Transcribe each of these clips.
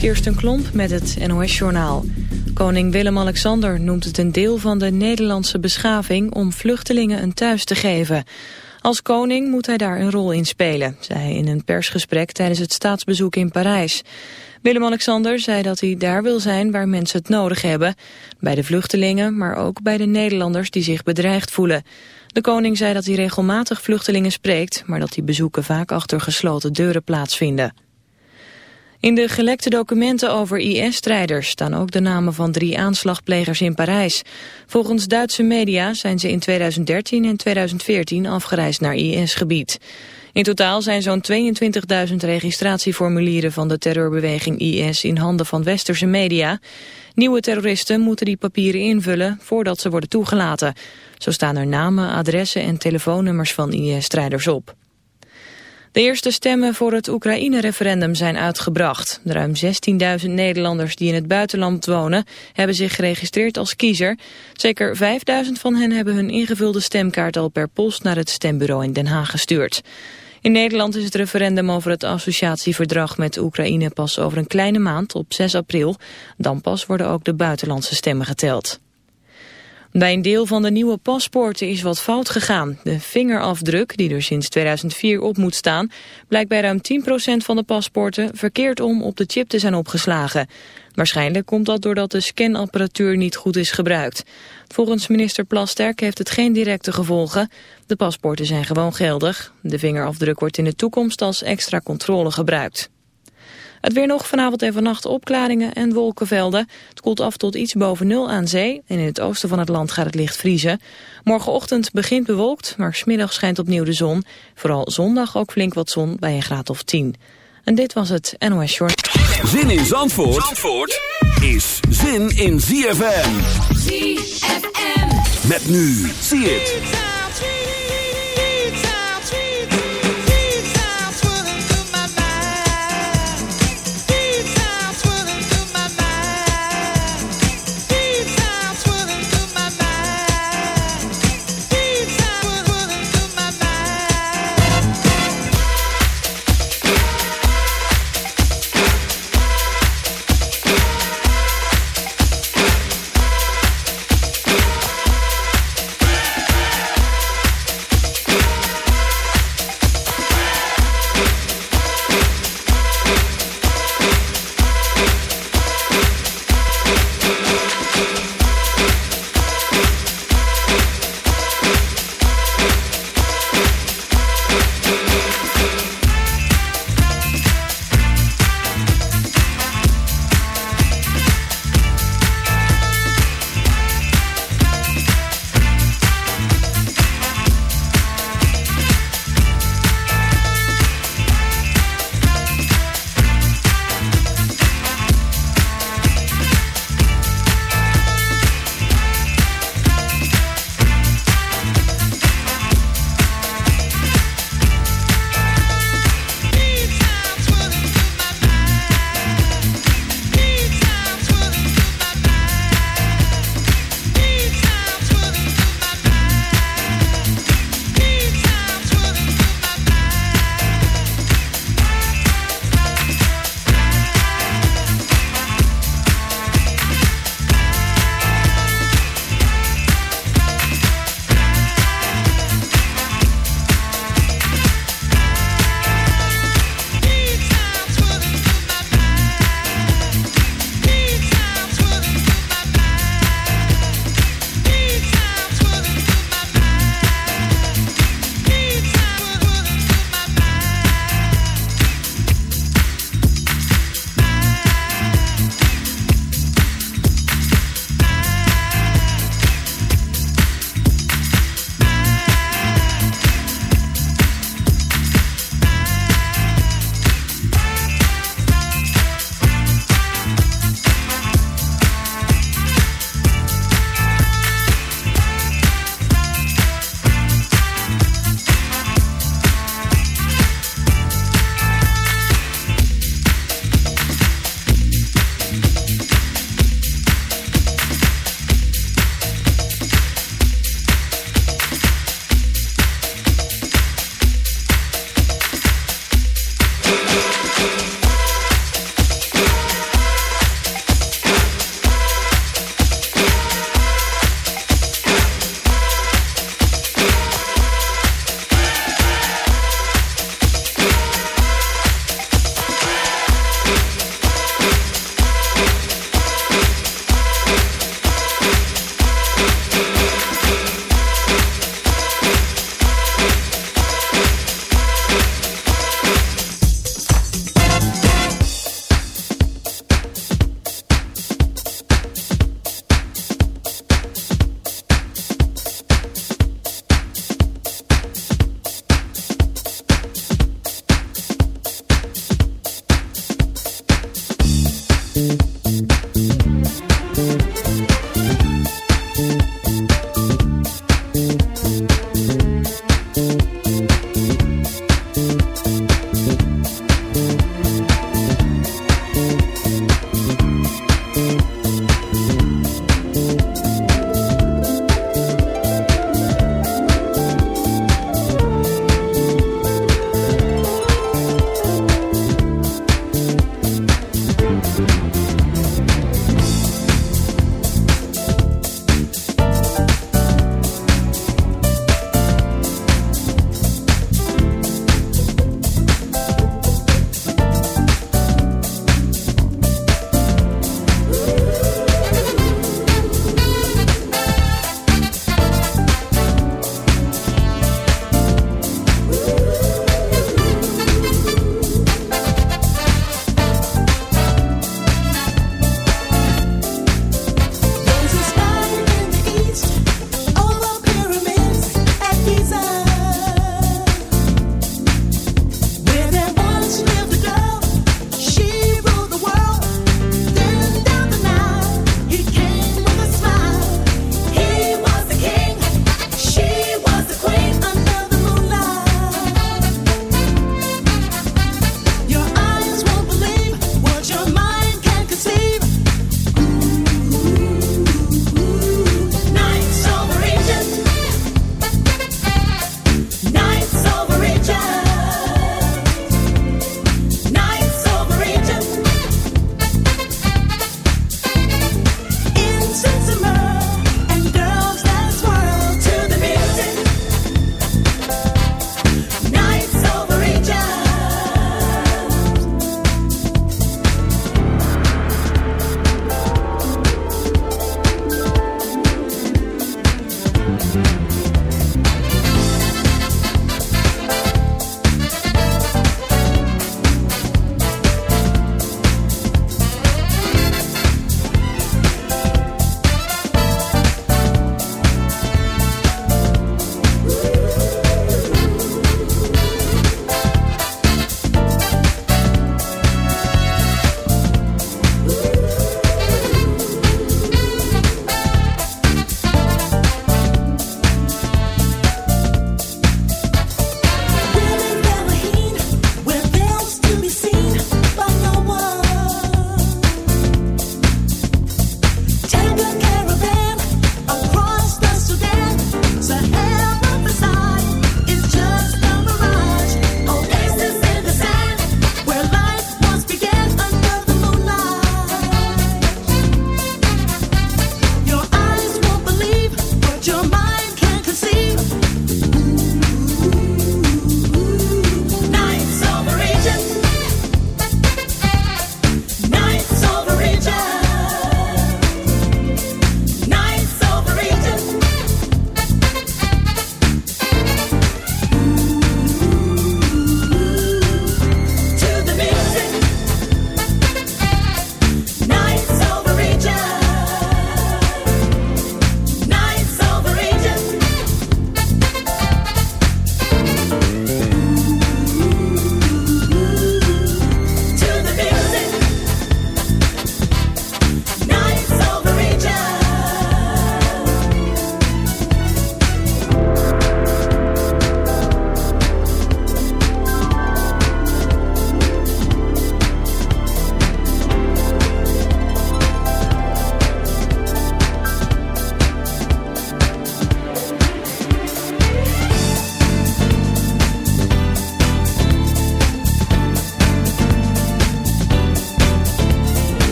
Kirsten Klomp met het NOS-journaal. Koning Willem-Alexander noemt het een deel van de Nederlandse beschaving... om vluchtelingen een thuis te geven. Als koning moet hij daar een rol in spelen... zei hij in een persgesprek tijdens het staatsbezoek in Parijs. Willem-Alexander zei dat hij daar wil zijn waar mensen het nodig hebben. Bij de vluchtelingen, maar ook bij de Nederlanders die zich bedreigd voelen. De koning zei dat hij regelmatig vluchtelingen spreekt... maar dat die bezoeken vaak achter gesloten deuren plaatsvinden. In de gelekte documenten over IS-strijders staan ook de namen van drie aanslagplegers in Parijs. Volgens Duitse media zijn ze in 2013 en 2014 afgereisd naar IS-gebied. In totaal zijn zo'n 22.000 registratieformulieren van de terreurbeweging IS in handen van westerse media. Nieuwe terroristen moeten die papieren invullen voordat ze worden toegelaten. Zo staan er namen, adressen en telefoonnummers van IS-strijders op. De eerste stemmen voor het Oekraïne-referendum zijn uitgebracht. Ruim 16.000 Nederlanders die in het buitenland wonen... hebben zich geregistreerd als kiezer. Zeker 5.000 van hen hebben hun ingevulde stemkaart al per post... naar het stembureau in Den Haag gestuurd. In Nederland is het referendum over het associatieverdrag met Oekraïne... pas over een kleine maand, op 6 april. Dan pas worden ook de buitenlandse stemmen geteld. Bij een deel van de nieuwe paspoorten is wat fout gegaan. De vingerafdruk, die er sinds 2004 op moet staan... blijkt bij ruim 10% van de paspoorten verkeerd om op de chip te zijn opgeslagen. Waarschijnlijk komt dat doordat de scanapparatuur niet goed is gebruikt. Volgens minister Plasterk heeft het geen directe gevolgen. De paspoorten zijn gewoon geldig. De vingerafdruk wordt in de toekomst als extra controle gebruikt. Het weer nog vanavond en vannacht opklaringen en wolkenvelden. Het koelt af tot iets boven nul aan zee en in het oosten van het land gaat het licht vriezen. Morgenochtend begint bewolkt, maar smiddag schijnt opnieuw de zon. Vooral zondag ook flink wat zon bij een graad of 10. En dit was het NOS Short. Zin in Zandvoort, Zandvoort is zin in ZFM. ZFM. Met nu, zie het.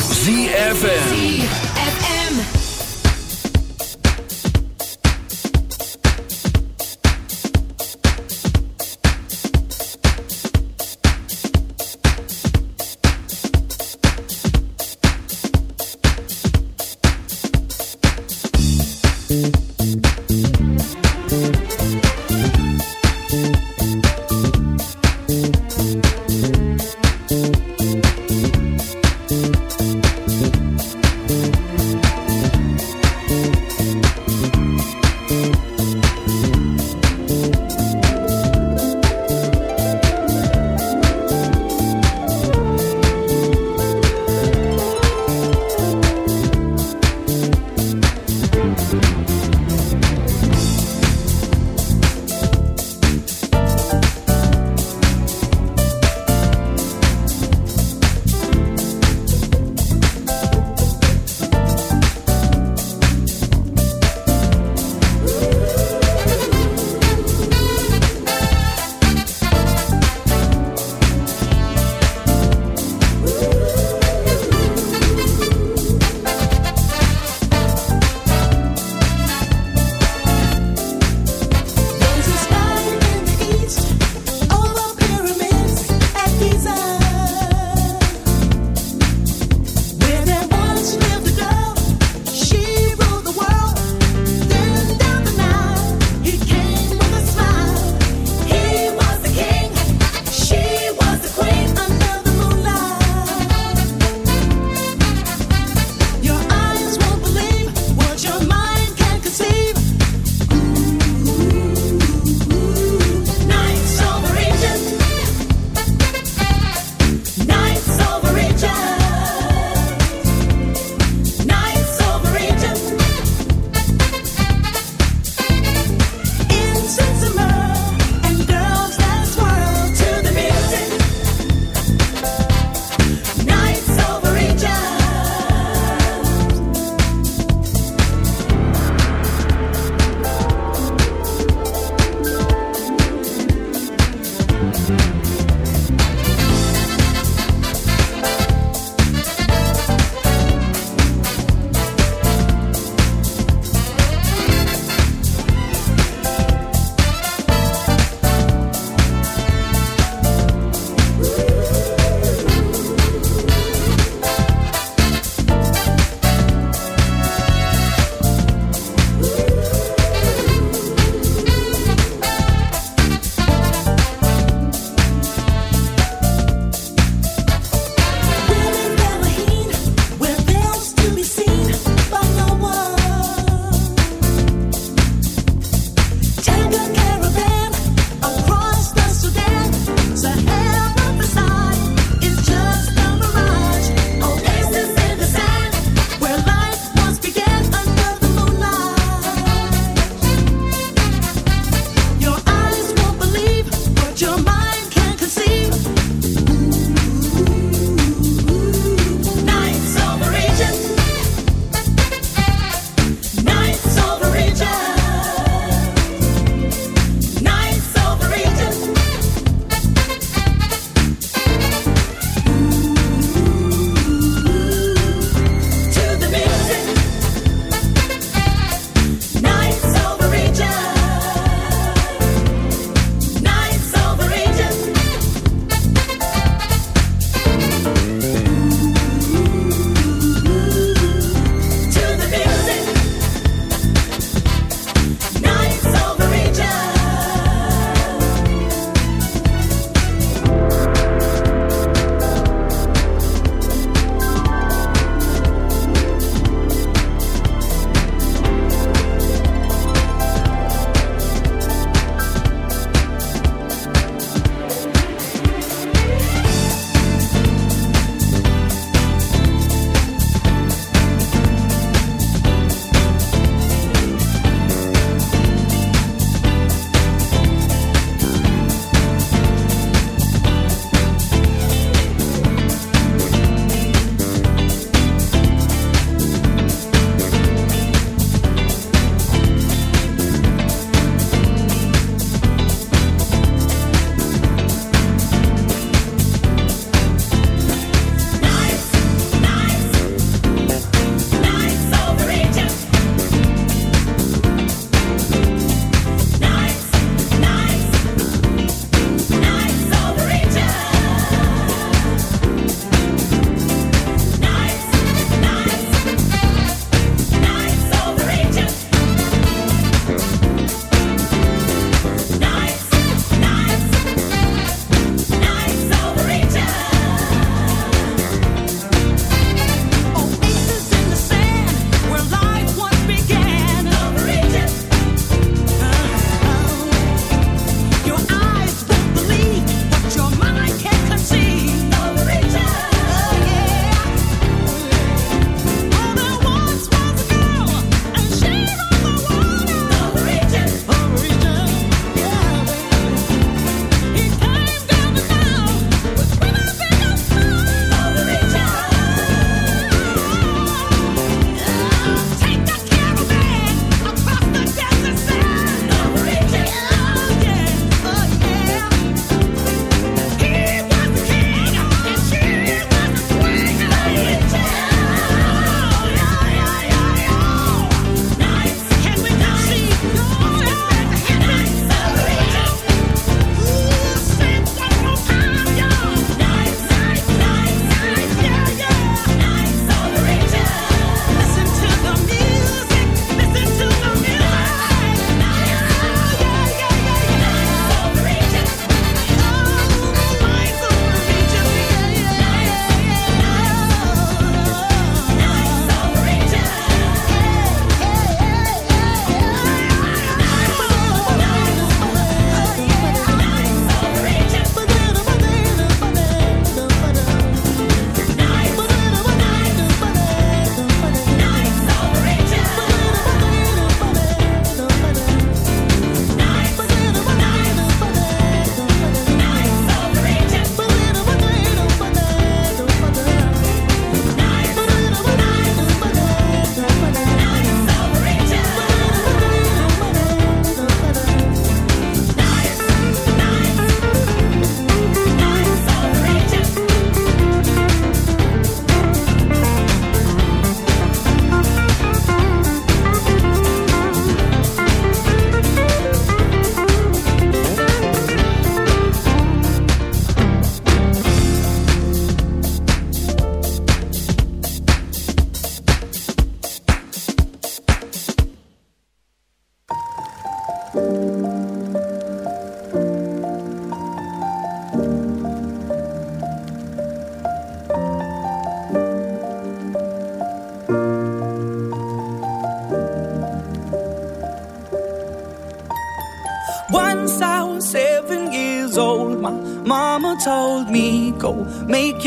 ZFM. told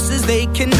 places they can